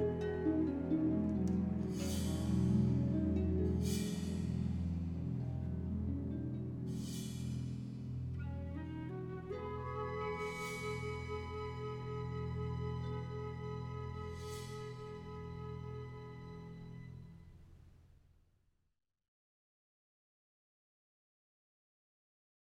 you.